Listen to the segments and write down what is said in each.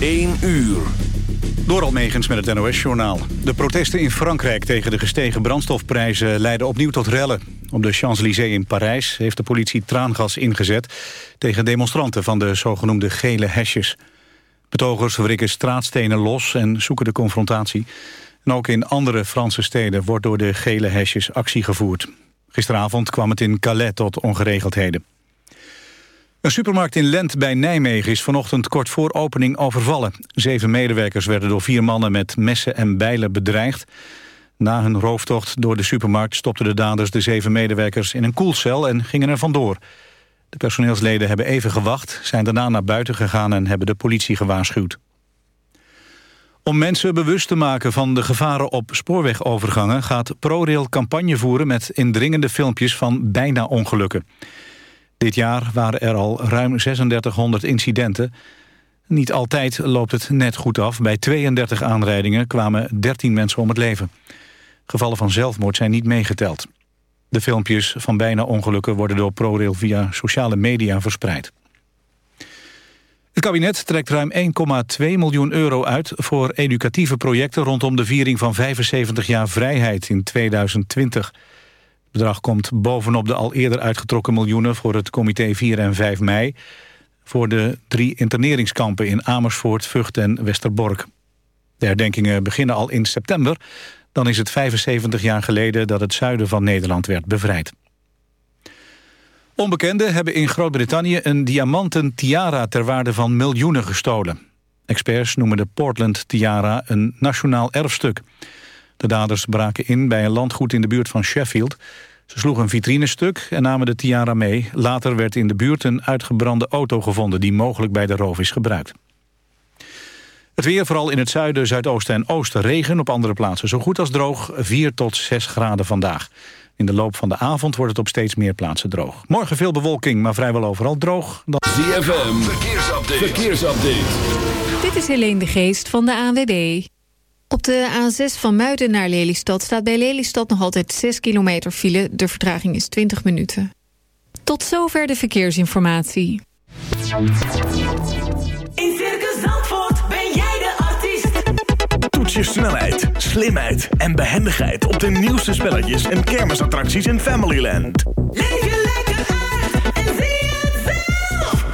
1 uur. Door Almegens met het NOS-journaal. De protesten in Frankrijk tegen de gestegen brandstofprijzen leiden opnieuw tot rellen. Op de Champs-Élysées in Parijs heeft de politie traangas ingezet... tegen demonstranten van de zogenoemde gele hesjes. Betogers wrikken straatstenen los en zoeken de confrontatie. En ook in andere Franse steden wordt door de gele hesjes actie gevoerd. Gisteravond kwam het in Calais tot ongeregeldheden. Een supermarkt in Lent bij Nijmegen is vanochtend kort voor opening overvallen. Zeven medewerkers werden door vier mannen met messen en bijlen bedreigd. Na hun rooftocht door de supermarkt stopten de daders de zeven medewerkers in een koelcel en gingen er vandoor. De personeelsleden hebben even gewacht, zijn daarna naar buiten gegaan en hebben de politie gewaarschuwd. Om mensen bewust te maken van de gevaren op spoorwegovergangen... gaat ProRail campagne voeren met indringende filmpjes van bijna ongelukken. Dit jaar waren er al ruim 3600 incidenten. Niet altijd loopt het net goed af. Bij 32 aanrijdingen kwamen 13 mensen om het leven. Gevallen van zelfmoord zijn niet meegeteld. De filmpjes van bijna ongelukken worden door ProRail via sociale media verspreid. Het kabinet trekt ruim 1,2 miljoen euro uit voor educatieve projecten rondom de viering van 75 jaar vrijheid in 2020. Het bedrag komt bovenop de al eerder uitgetrokken miljoenen voor het comité 4 en 5 mei voor de drie interneringskampen in Amersfoort, Vught en Westerbork. De herdenkingen beginnen al in september. Dan is het 75 jaar geleden dat het zuiden van Nederland werd bevrijd. Onbekenden hebben in Groot-Brittannië een diamanten tiara ter waarde van miljoenen gestolen. Experts noemen de Portland tiara een nationaal erfstuk. De daders braken in bij een landgoed in de buurt van Sheffield. Ze sloegen een vitrinestuk en namen de tiara mee. Later werd in de buurt een uitgebrande auto gevonden... die mogelijk bij de roof is gebruikt. Het weer, vooral in het zuiden, zuidoosten en oosten regen. Op andere plaatsen zo goed als droog, 4 tot 6 graden vandaag. In de loop van de avond wordt het op steeds meer plaatsen droog. Morgen veel bewolking, maar vrijwel overal droog. Dan... ZFM, verkeersupdate. verkeersupdate. Dit is Helene de Geest van de ANWB. Op de A6 van Muiden naar Lelystad staat bij Lelystad nog altijd 6 kilometer file. De vertraging is 20 minuten. Tot zover de verkeersinformatie. In Circus Zandvoort ben jij de artiest. Toets je snelheid, slimheid en behendigheid op de nieuwste spelletjes en kermisattracties in Familyland. Leef je lekker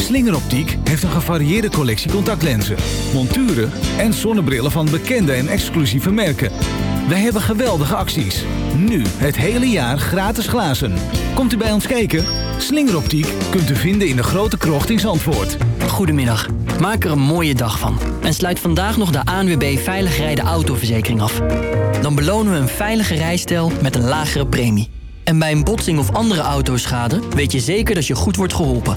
Slingeroptiek heeft een gevarieerde collectie contactlenzen, monturen en zonnebrillen van bekende en exclusieve merken. Wij hebben geweldige acties. Nu het hele jaar gratis glazen. Komt u bij ons kijken? Slingeroptiek kunt u vinden in de grote krocht in Zandvoort. Goedemiddag. Maak er een mooie dag van. En sluit vandaag nog de ANWB Veilig Rijden Autoverzekering af. Dan belonen we een veilige rijstijl met een lagere premie. En bij een botsing of andere autoschade weet je zeker dat je goed wordt geholpen.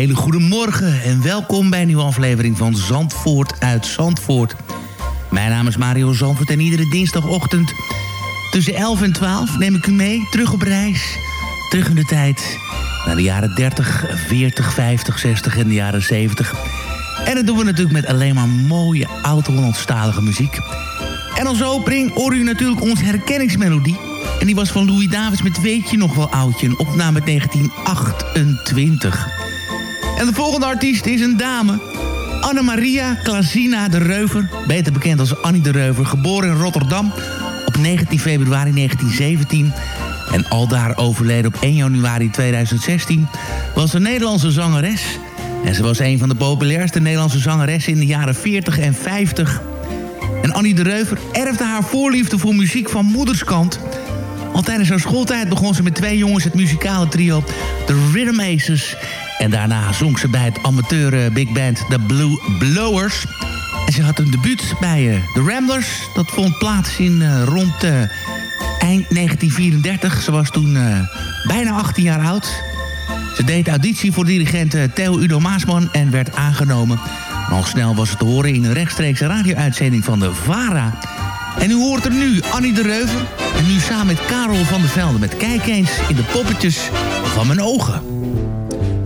hele goede morgen en welkom bij een nieuwe aflevering van Zandvoort uit Zandvoort. Mijn naam is Mario Zandvoort en iedere dinsdagochtend tussen 11 en 12 neem ik u mee terug op reis. Terug in de tijd naar de jaren 30, 40, 50, 60 en de jaren 70. En dat doen we natuurlijk met alleen maar mooie oud-Hollandstalige muziek. En als opening hoor u natuurlijk onze herkenningsmelodie. En die was van Louis Davids met Weet je nog wel oudje, een opname uit 1928. En de volgende artiest is een dame. Anne-Maria Klazina de Reuver, beter bekend als Annie de Reuver... geboren in Rotterdam op 19 februari 1917... en aldaar overleden op 1 januari 2016... was een Nederlandse zangeres. En ze was een van de populairste Nederlandse zangeressen... in de jaren 40 en 50. En Annie de Reuver erfde haar voorliefde voor muziek van moederskant... Al tijdens haar schooltijd begon ze met twee jongens het muzikale trio The Rhythm Aces. En daarna zong ze bij het amateur eh, big band The Blue Blowers. En ze had een debuut bij uh, The Ramblers. Dat vond plaats in uh, rond eind 1934. Ze was toen bijna 18 jaar oud. Ze deed auditie voor dirigent Theo Udo Maasman en werd aangenomen. En al snel was het te horen in een rechtstreekse radio-uitzending van de VARA. En u hoort er nu Annie de Reuver. En nu samen met Karel van der Velde met Kijk eens in de poppetjes van mijn ogen.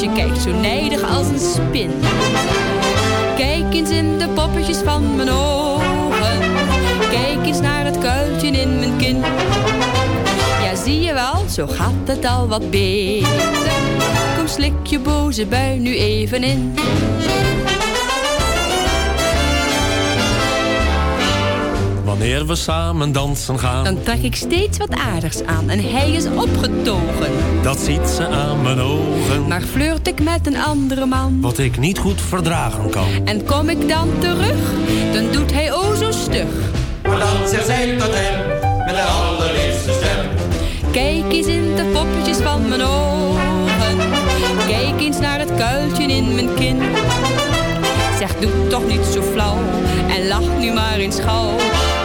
Je kijkt zo nijdig als een spin. Kijk eens in de poppetjes van mijn ogen. Kijk eens naar het kuiltje in mijn kin. Ja, zie je wel, zo gaat het al wat beter. Kom, slik je boze bui nu even in. Wanneer we samen dansen gaan, Dan trek ik steeds wat aardigs aan en hij is opgetogen. dat ziet ze aan mijn ogen. Maar flirt ik met een andere man Wat ik niet goed verdragen kan. en kom ik dan terug, dan doet hij o zo stug. Maar dan zegt zij tot hem, met haar allerliefste stem. Kijk eens in de poppetjes van mijn ogen. Kijk eens naar het kuiltje in mijn kin. Zeg, doe toch niet zo flauw en lach nu maar eens gauw.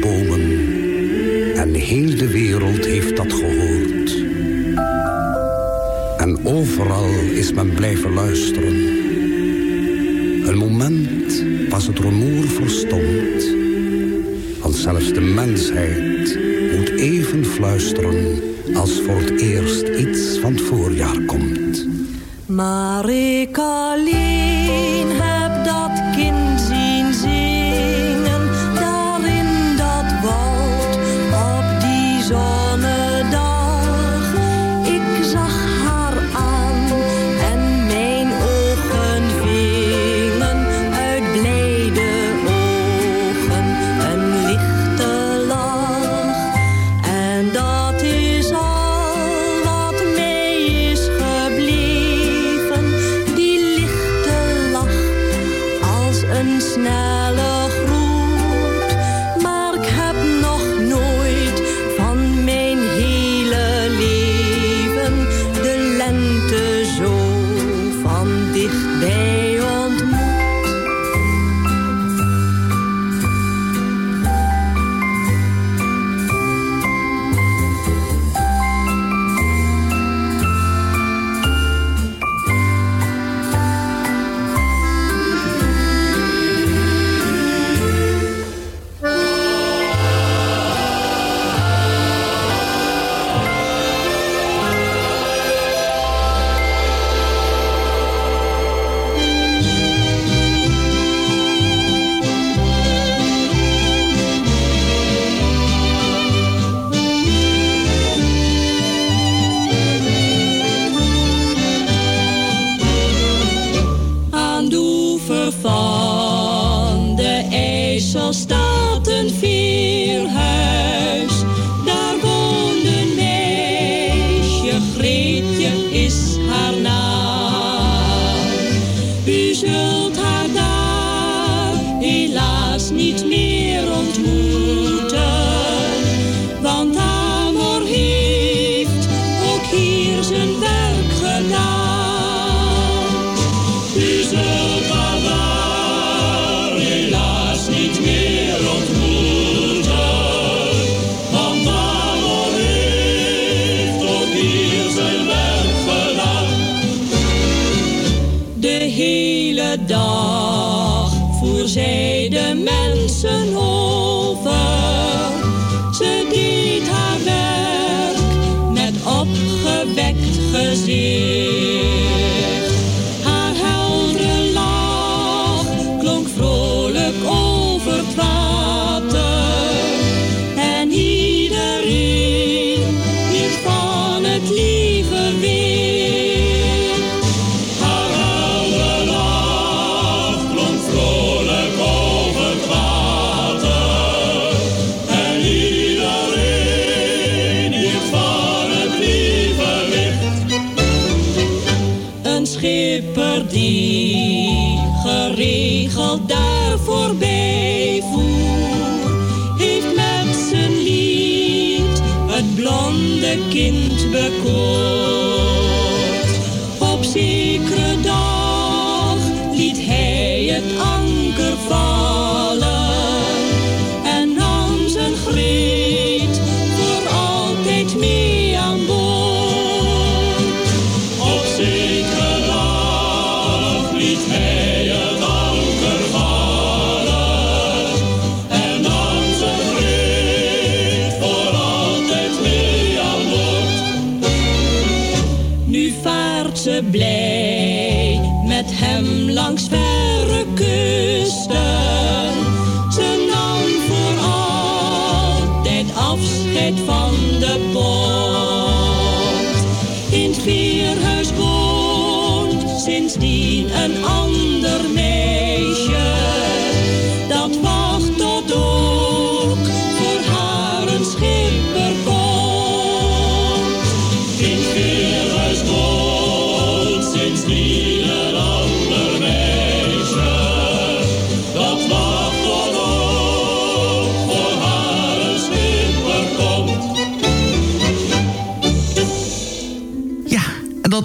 bomen. En heel de wereld heeft dat gehoord. En overal is men blijven luisteren. Een moment was het rumoer verstomd. Want zelfs de mensheid moet even fluisteren... als voor het eerst iets van het voorjaar komt. Marie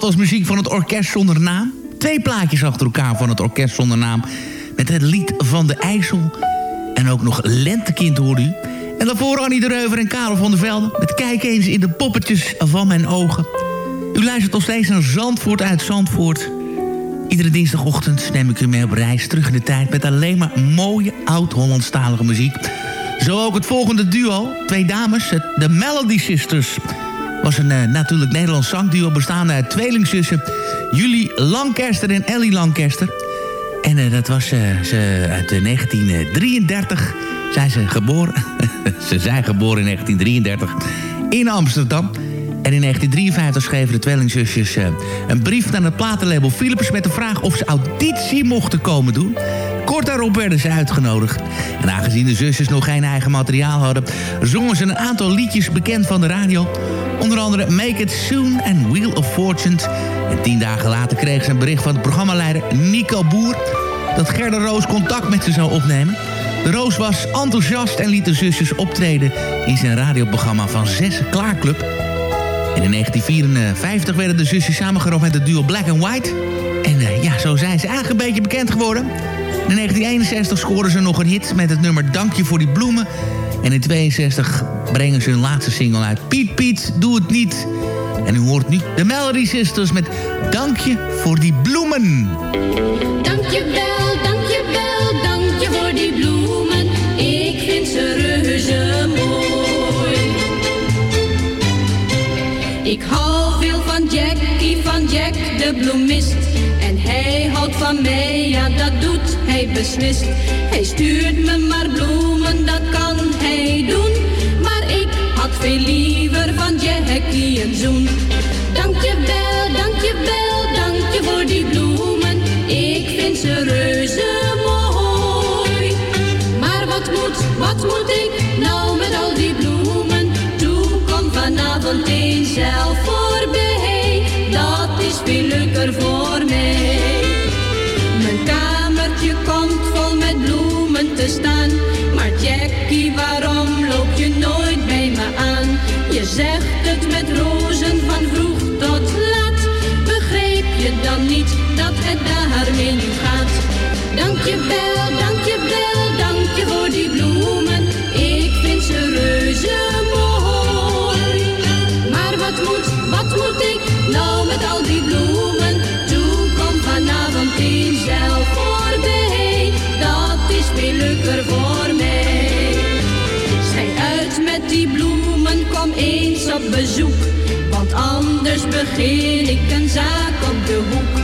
was muziek van het Orkest Zonder Naam. Twee plaatjes achter elkaar van het Orkest Zonder Naam. Met het lied van de IJssel. En ook nog Lentekind hoor u. En daarvoor Annie de Reuver en Karel van der Velde. Met kijk eens in de poppetjes van mijn ogen. U luistert nog steeds naar Zandvoort uit Zandvoort. Iedere dinsdagochtend neem ik u mee op reis terug in de tijd... met alleen maar mooie oud-Hollandstalige muziek. Zo ook het volgende duo, twee dames, de Melody Sisters... Was een eh, natuurlijk Nederlands zangduo bestaande uit tweelingzussen... Julie Lancaster en Ellie Lancaster. En eh, dat was eh, ze uit eh, 1933 zijn ze geboren. ze zijn geboren in 1933 in Amsterdam. En in 1953 schreven de tweelingzusjes een brief naar het platenlabel Philips... met de vraag of ze auditie mochten komen doen. Kort daarop werden ze uitgenodigd. En aangezien de zusjes nog geen eigen materiaal hadden... zongen ze een aantal liedjes bekend van de radio. Onder andere Make It Soon en Wheel of Fortune. En tien dagen later kregen ze een bericht van de programmaleider Nico Boer... dat Gerda Roos contact met ze zou opnemen. De Roos was enthousiast en liet de zusjes optreden... in zijn radioprogramma van Zes Klaarclub... In 1954 werden de zusjes samengeroofd met het duo Black and White. En eh, ja, zo zijn ze eigenlijk een beetje bekend geworden. In 1961 scoren ze nog een hit met het nummer Dank je voor die bloemen. En in 62 brengen ze hun laatste single uit. Piet Piet, doe het niet. En u hoort nu de Melody Sisters met Dank je voor die bloemen. Dankjewel, dankjewel, dankje voor die bloemen. Ik vind ze reuze mooi. Ik hou veel van Jackie, van Jack de bloemist. En hij houdt van mij, ja dat doet hij beslist. Hij stuurt me maar bloemen, dat kan hij doen. Maar ik had veel liever van Jackie een zoen. Dankjewel, dankjewel, dankje voor die bloemen. Ik vind ze reuze mooi. Maar wat moet, wat moet ik nou met al die bloemen? Toe kom vanavond eens zelf voorbij. Dat is veel leuker voor mij. Staan. Maar Jackie, waarom loop je nooit bij me aan? Je zegt het met rozen van vroeg tot laat. Begreep je dan niet dat het daarmee nu gaat? Dankjewel, dankjewel, bezoek. Want anders begin ik een zaak op de hoek.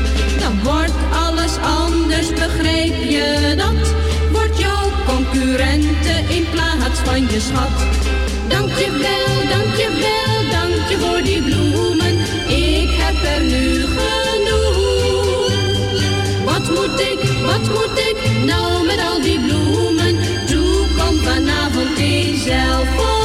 Dan wordt alles anders, begrijp je dat? Wordt jouw concurrente in plaats van je schat. Dankjewel, dankjewel, dankje voor die bloemen. Ik heb er nu genoeg. Wat moet ik, wat moet ik nou met al die bloemen? Toe kom vanavond eens zelf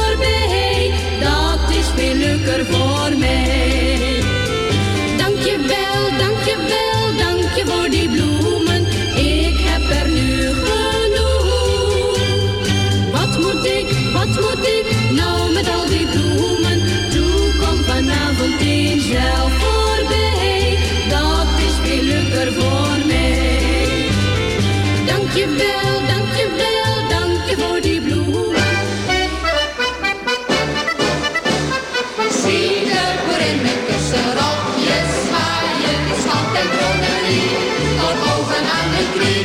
Dankjewel, dankjewel, dankje voor die bloemen. Zie de boerin met kussenrokjes zwaaien, schat en broderie, tot bovenaan de knie.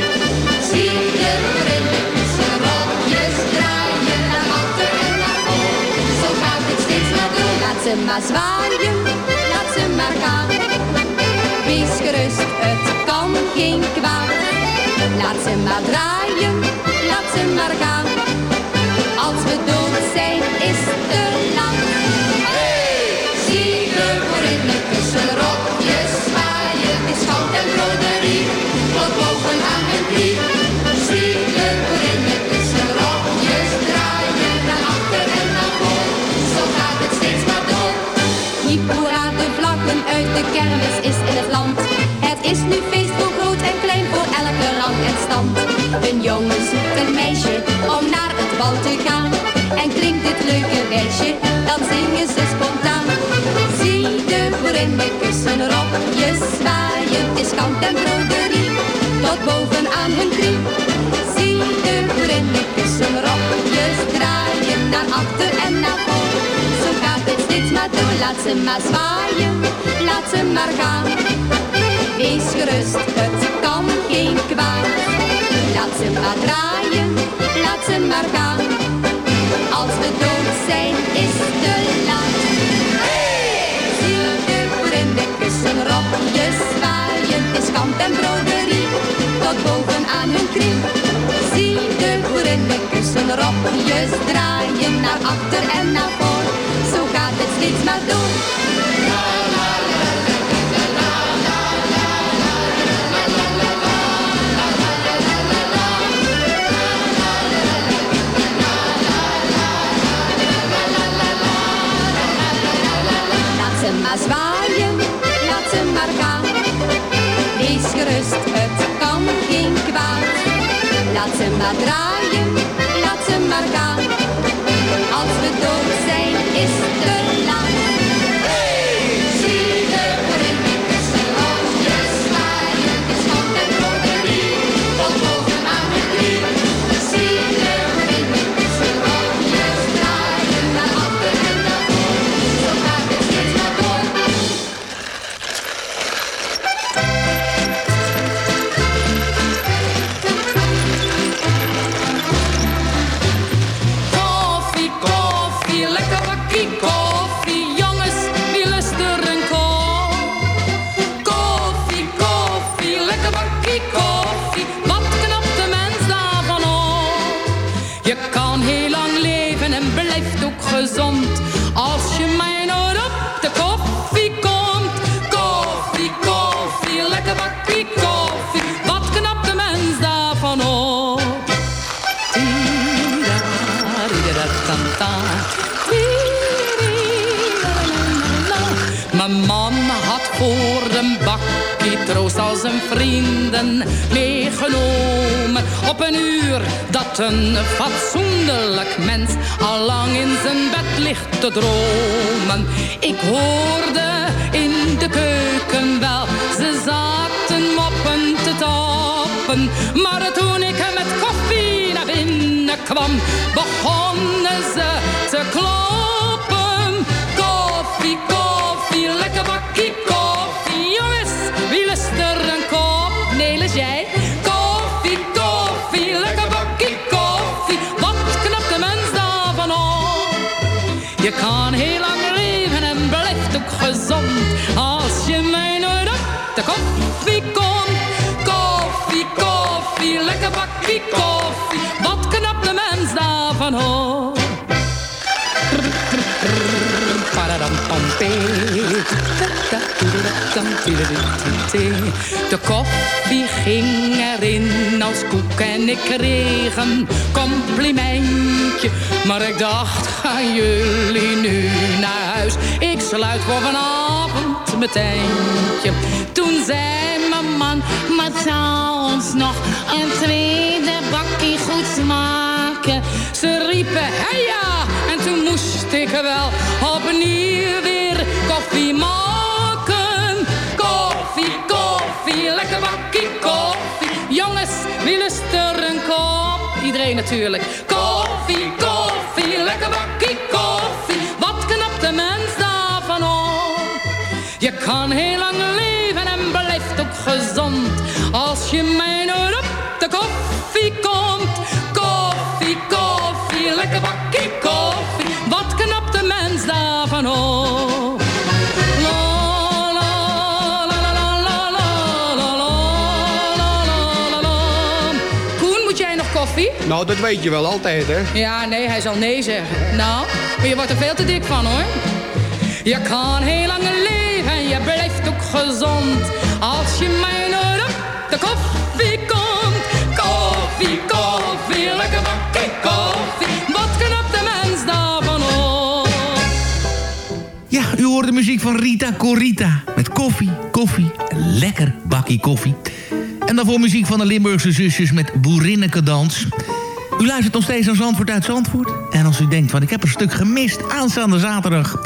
Zie de boerin met kussenrokjes draaien, naar achter en naar voor, zo gaat het steeds maar door. Laat ze maar zwaaien, laat ze maar gaan. Wees gerust, het kan geen kwaad. Laat ze maar draaien, laat ze maar gaan. Als we dood zijn, is leuke wijsje, dan zingen ze spontaan. Zie de boerinnen kussen rokjes zwaaien, het is kant en broderie, tot boven aan hun knie. Zie de boerinnen kussen rokjes draaien, naar achter en naar voor. Zo gaat het steeds maar door, laat ze maar zwaaien, laat ze maar gaan. Wees gerust, het kan geen kwaad. Laat ze maar draaien, laat ze maar gaan. Als we dood zijn, is de laat. Zie de boerinnen kussen, rokjes zwaaien. Is kant en broderie, tot boven aan hun knie. Zie de boerinnen kussen, rokjes draaien. Naar achter en naar voor, zo gaat het steeds maar door. Maar zwaaien, laat ze maar gaan. Wees gerust, het kan geen kwaad. Laat ze maar draaien, laat ze maar gaan. Als we dood zijn, is te laat. De koffie ging erin als koek en ik kreeg een complimentje. Maar ik dacht, gaan jullie nu naar huis? Ik sluit voor vanavond mijn tentje. Toen zei mijn man, maar ons nog een tweede bakkie goed smaken? Ze riepen, hey ja, en toen moest ik wel opnieuw weer koffie maken. Natuurlijk. Koffie, koffie, lekker bakkie koffie. Wat knapt de mens daarvan op? Je kan heel lang leven en blijft ook gezond. Als je mij Nou, dat weet je wel altijd, hè? Ja, nee, hij zal nee zeggen. Nou, maar je wordt er veel te dik van, hoor. Je kan heel lang leven en je blijft ook gezond. Als je mij nooit op de koffie komt. Koffie, koffie, lekker bakkie koffie. Wat knapt de mens daarvan op? Ja, u hoort de muziek van Rita Corita. Met koffie, koffie, een lekker bakkie koffie. En daarvoor muziek van de Limburgse zusjes met Boerinneke dans. U luistert nog steeds naar Zandvoort uit Zandvoort. En als u denkt, van ik heb een stuk gemist aanstaande zaterdag...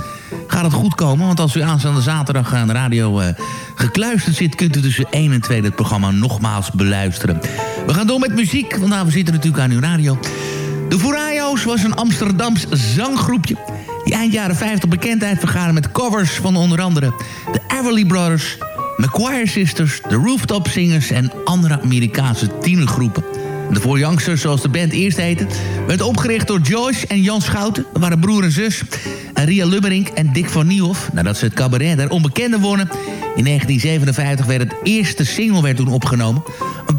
gaat het goed komen, want als u aanstaande zaterdag aan de radio uh, gekluisterd zit... kunt u tussen 1 en 2 het programma nogmaals beluisteren. We gaan door met muziek, want we zitten natuurlijk aan uw radio. De Furayos was een Amsterdams zanggroepje... die eind jaren 50 bekendheid vergaren met covers van onder andere... de Everly Brothers, McQuire Sisters, de Rooftop Singers... en andere Amerikaanse tienergroepen. De Four Youngsters, zoals de band eerst heette... werd opgericht door Joyce en Jan Schouten. Dat waren broer en zus. En Ria Lubberink en Dick van Niehoff. Nadat ze het cabaret der onbekende wonnen... in 1957 werd het eerste single werd toen opgenomen.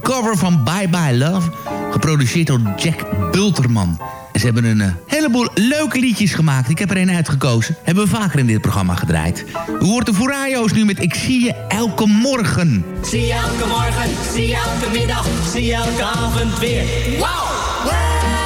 Cover van Bye Bye Love... geproduceerd door Jack Bulterman. En ze hebben een uh, heleboel leuke liedjes gemaakt. Ik heb er een uitgekozen. Hebben we vaker in dit programma gedraaid. U hoort de nu met Ik zie je elke morgen. Zie je elke morgen, zie je elke middag, zie je elke avond weer. Wow!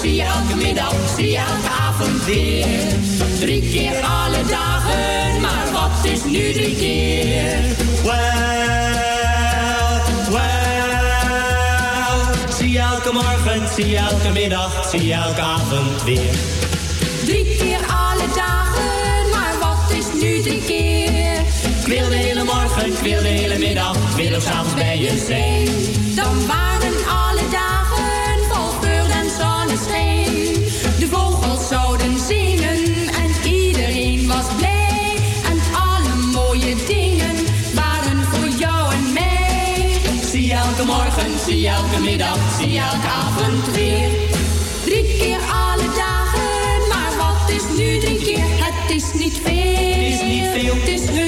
zie je elke middag, zie je elke avond weer. Drie keer alle dagen, maar wat is nu drie keer? Well, well. Zie je elke morgen, zie je elke middag, zie je elke avond weer. Drie keer alle dagen, maar wat is nu drie keer? Ik wil de hele morgen, ik wil de hele middag, ik wil ook s'avonds bij je zijn. Dan waren zie je elke middag, zie je elke avond weer. Drie keer alle dagen, maar wat is nu drie keer? Het is niet veel. Het is niet veel. Het is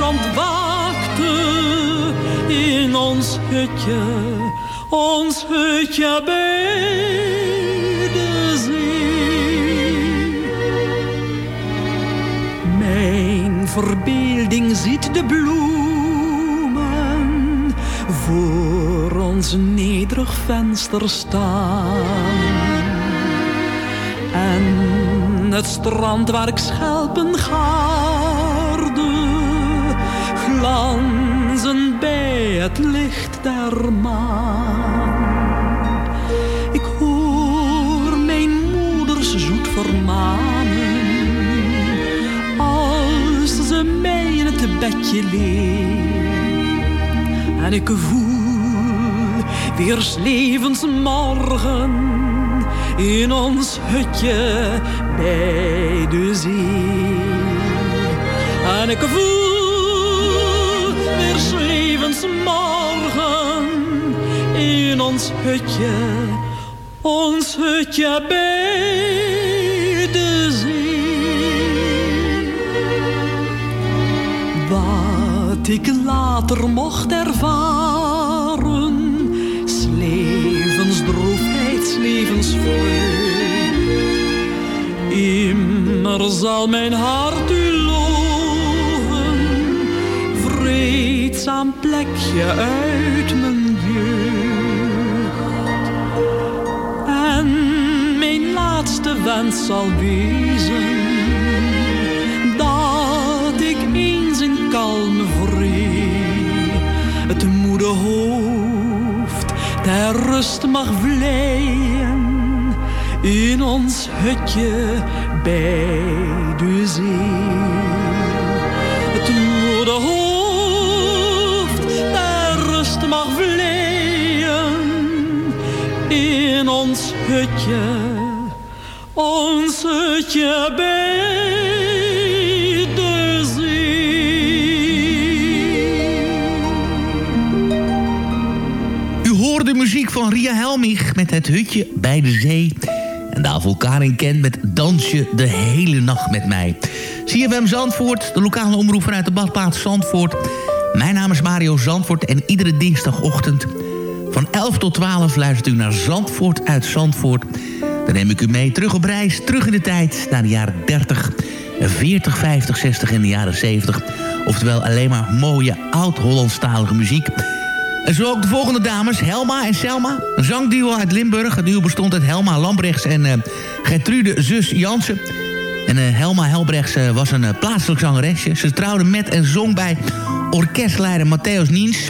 ontwaakte in ons hutje, ons hutje bij de zee. Mijn verbeelding ziet de bloemen voor ons nederig venster staan. En het strand waar ik schelpen gaarde, het licht der maan. Ik hoor mijn moeders zoet vermanen, als ze mij in het bedje leert. En ik voel weer 's levens morgen in ons hutje bij de zee. En ik voel morgen in ons hutje, ons hutje bij de zee. Wat ik later mocht ervaren, levensdroefheid, levensvreugd. Immer zal mijn hart u loven, vreedzaam plekje uit mijn jeugd. En mijn laatste wens zal wezen, dat ik eens in kalme vrede het moede hoofd ter rust mag vleien in ons hutje bij de zee. In ons hutje, ons hutje bij U hoort de muziek van Ria Helmich met het hutje bij de zee. En daarvoor Karin Kent met Dansje de hele nacht met mij. CFM Zandvoort, de lokale omroep vanuit de badplaats Zandvoort. Mijn naam is Mario Zandvoort en iedere dinsdagochtend... van 11 tot 12 luistert u naar Zandvoort uit Zandvoort. Dan neem ik u mee terug op reis, terug in de tijd... naar de jaren 30, 40, 50, 60 en de jaren 70. Oftewel alleen maar mooie oud-Hollandstalige muziek... En zo ook de volgende dames, Helma en Selma. Een zangduo uit Limburg. Het duo bestond uit Helma Lambrechts en uh, Gertrude zus Jansen. En uh, Helma Helbrechts uh, was een plaatselijk zangeresje. Ze trouwde met en zong bij orkestleider Matthäus Niens...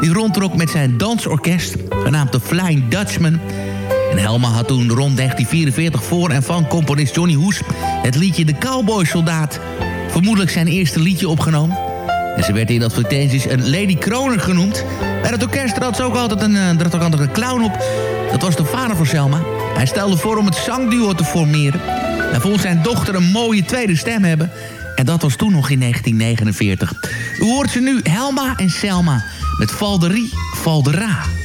die rondtrok met zijn dansorkest, genaamd de Flying Dutchman. En Helma had toen rond 1944 voor en van componist Johnny Hoes... het liedje De Cowboy Soldaat, vermoedelijk zijn eerste liedje opgenomen... En ze werd in advertenties een Lady Kroner genoemd. Bij het orkest trad ze ook altijd een, er had ook altijd een clown op. Dat was de vader van Selma. Hij stelde voor om het zangduo te formeren. En vond zijn dochter een mooie tweede stem hebben. En dat was toen nog in 1949. U hoort ze nu, Helma en Selma. Met Valderie, Valdera.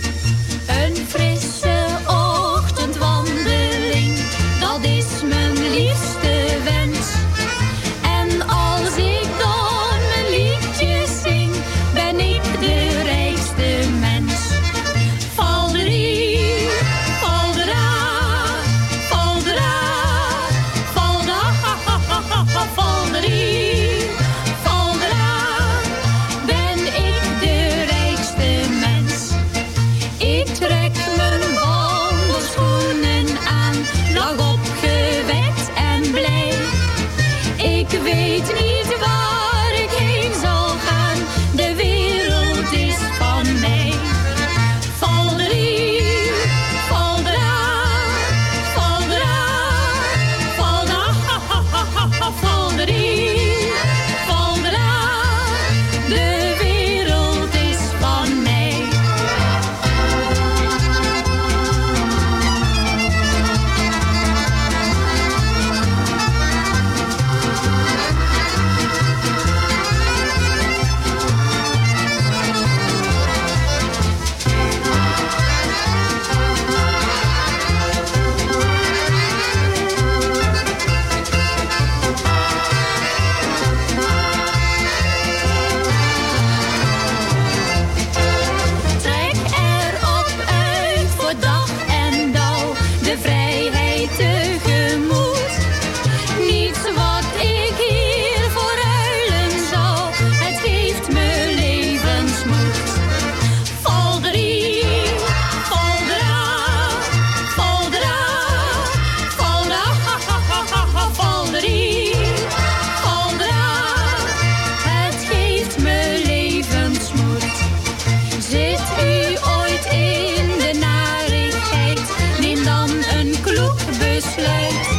this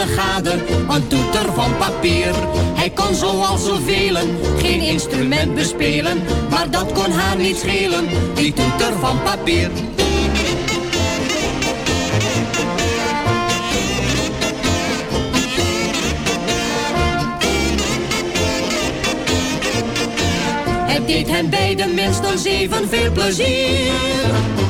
een toeter van papier. Hij kon zoals zoveel geen instrument bespelen, maar dat kon haar niet schelen, die toeter van papier. Het deed hen beiden minstens even veel plezier.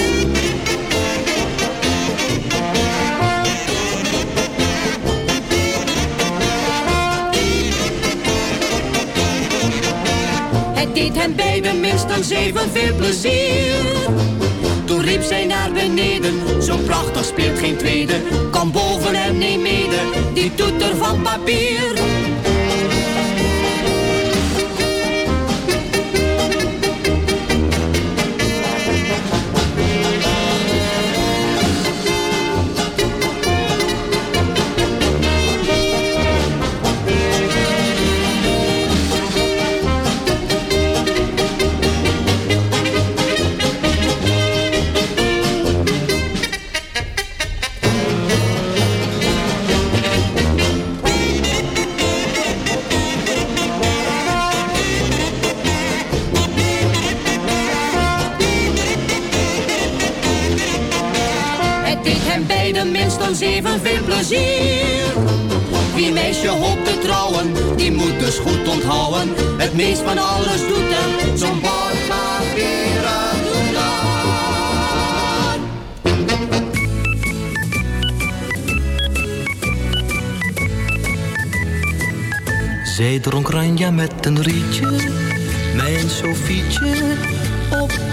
Het deed hen beiden minstens evenveel plezier. Toen riep zij naar beneden, zo prachtig speelt geen tweede. Kom boven en neem mede, die toeter van papier. Beiden minstens evenveel plezier. Wie meisje hoopt te trouwen, die moet dus goed onthouden. Het meest van alles doet er zo'n doener. Zij dronk Ranja met een rietje, mijn Sofietje,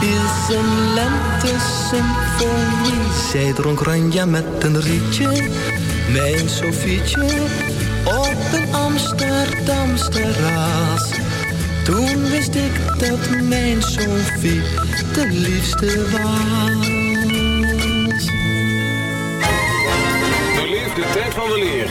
is een lente-symfonie. Zij dronk ranja met een rietje, mijn Sofietje, op een Amsterdams terras. Toen wist ik dat mijn Sophie de liefste was. Beleef de tijd van weleer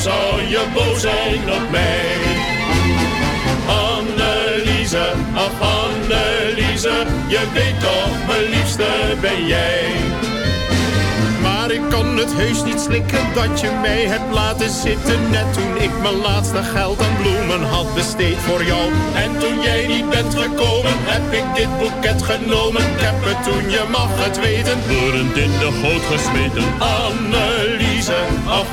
zou je boos zijn op mij? Anneliese, ach Anneliese, je weet toch, mijn liefste ben jij. Maar ik kan het heus niet slikken dat je mij hebt laten zitten. Net toen ik mijn laatste geld aan bloemen had besteed voor jou. En toen jij niet bent gekomen, heb ik dit boeket genomen. Ik heb het toen, je mag het weten, Woedend in de goot gesmeten. Anneliese, ach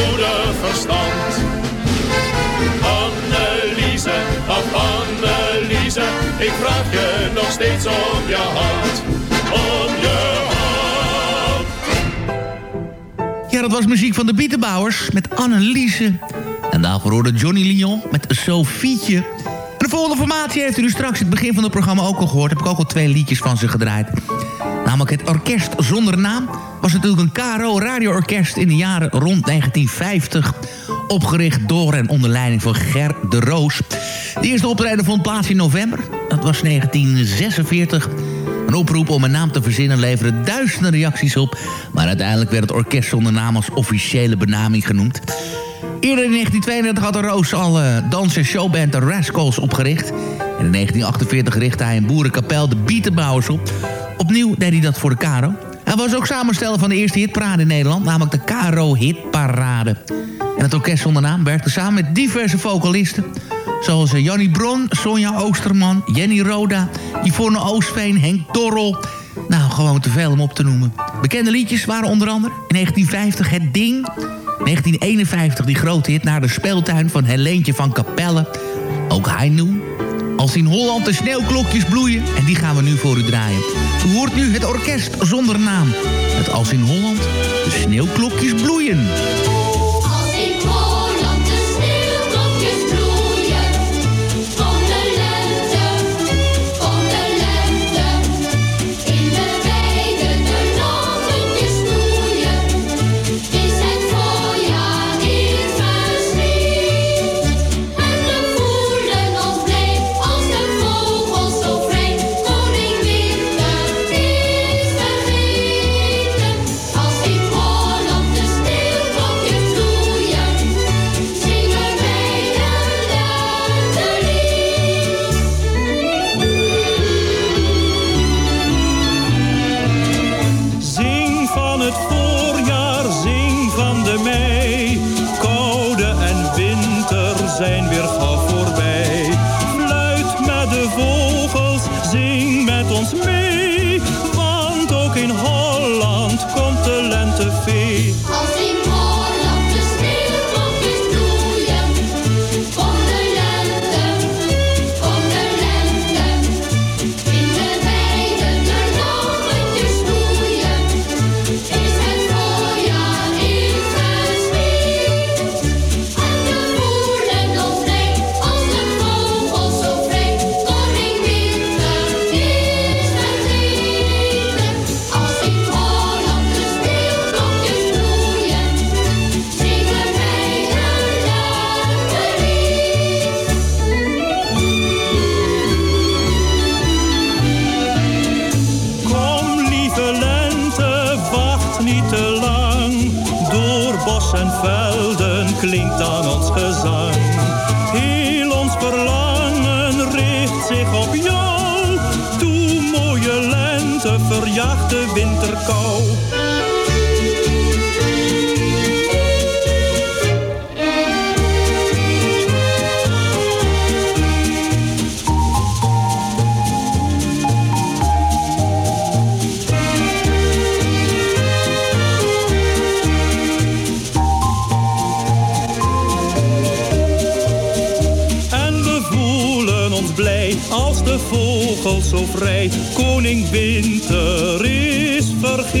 ik vraag je nog steeds om je hand. Om je hand. Ja, dat was muziek van de Bietenbouwers met Anneliese. En daarvoor hoorde Johnny Lyon met Sofietje. De volgende formatie heeft u nu straks het begin van het programma ook al gehoord. Heb ik ook al twee liedjes van ze gedraaid. Namelijk het Orkest Zonder Naam. Was natuurlijk een KRO radioorkest in de jaren rond 1950. Opgericht door en onder leiding van Ger de Roos. De eerste optreden vond plaats in november. Dat was 1946. Een oproep om een naam te verzinnen leverde duizenden reacties op. Maar uiteindelijk werd het orkest zonder naam als officiële benaming genoemd. Eerder in 1932 had de Roos al uh, dans- en showband de Rascals opgericht. En in 1948 richtte hij een boerenkapel de Bietenbouwers op. Opnieuw deed hij dat voor de Caro. Hij was ook samensteller van de eerste hitparade in Nederland, namelijk de Caro Hitparade. En het orkest zonder naam werkte samen met diverse vocalisten... zoals eh, Jannie Bron, Sonja Oosterman, Jenny Roda... Yvonne Oostveen, Henk Dorrel... Nou, gewoon te veel om op te noemen. Bekende liedjes waren onder andere in 1950 Het Ding... 1951 die grote hit naar de speeltuin van Helentje van Capelle. Ook Hainu. Als in Holland de sneeuwklokjes bloeien. En die gaan we nu voor u draaien. U hoort nu het orkest zonder naam. Het Als in Holland de sneeuwklokjes bloeien. De vogels zo vrij. Koning Winter is vergeten.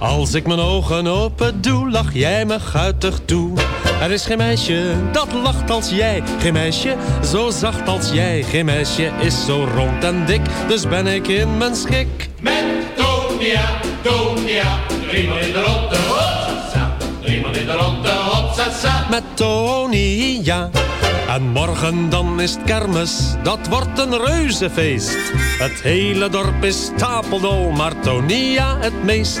Als ik mijn ogen open doe, lach jij me guitig toe. Er is geen meisje dat lacht als jij. Geen meisje zo zacht als jij. Geen meisje is zo rond en dik, dus ben ik in mijn schik. Met Tonia, Tonia, driemaal in de ronde. Hopsasa, driemaal in de ronde. Hopsasa. Met Tonia. En morgen dan is het kermis, dat wordt een reuzefeest. Het hele dorp is stapeldol, maar Tonia het meest.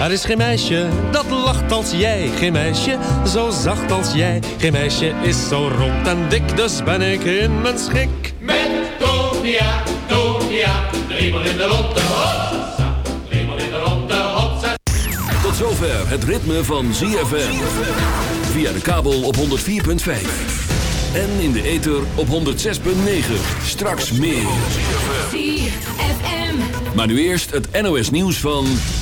Er is geen meisje dat lacht als jij, geen meisje zo zacht als jij. Geen meisje is zo rond en dik, dus ben ik in mijn schik. Met Tonia, Tonia, driemaal in de ronde, hopsa. Driemaal in de ronde, hopsa. Tot zover het ritme van ZFM. Via de kabel op 104.5. En in de ether op 106.9. Straks meer. Maar nu eerst het NOS nieuws van...